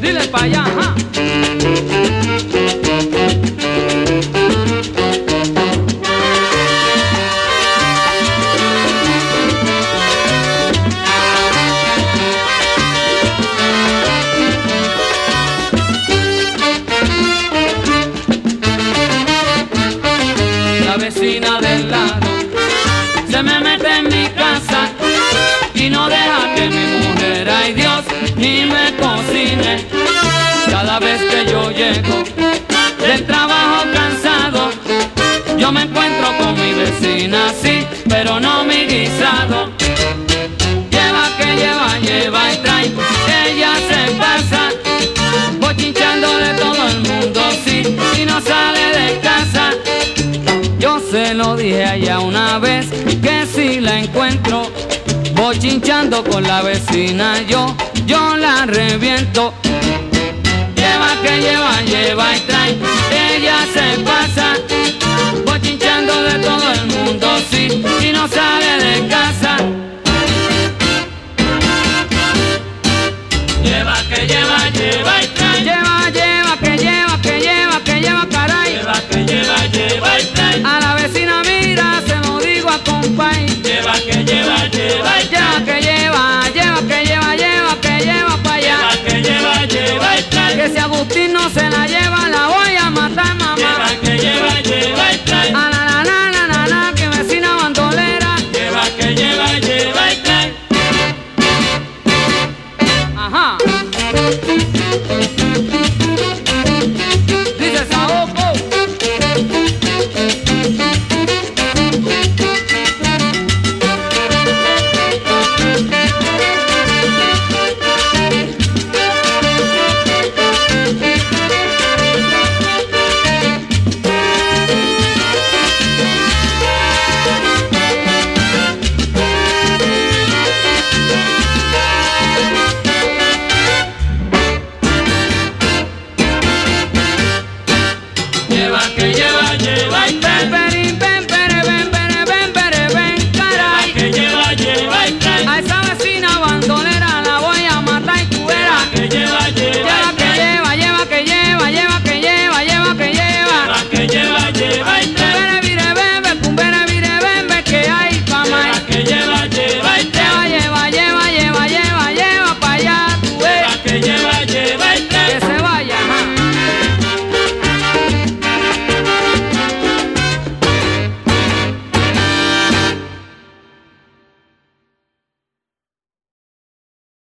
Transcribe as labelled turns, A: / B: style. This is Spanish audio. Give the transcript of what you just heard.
A: Dile pa' allá. La vecina del lado se me mete en mi Cada vez que yo llego del trabajo cansado, yo me encuentro con mi vecina, sí, pero no mi guisado. Lleva que lleva, lleva y trae, ella se pasa, bochinchando de todo el mundo, sí, y no sale de casa. Yo se lo dije allá una vez que si la encuentro bochinchando con la vecina, yo, yo la reviento. Lleva que lleva, lleva y trae, Thank you. lleva, que lleva, lleva.